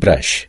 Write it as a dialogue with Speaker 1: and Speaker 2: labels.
Speaker 1: brush.